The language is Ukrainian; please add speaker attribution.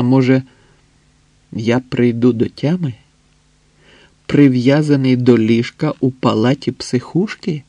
Speaker 1: А може, я прийду до тями? Прив'язаний до ліжка у палаті психушки?